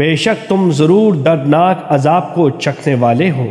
بے شک تم ضرور دردناک عذاب کو چکھنے والے ہو۔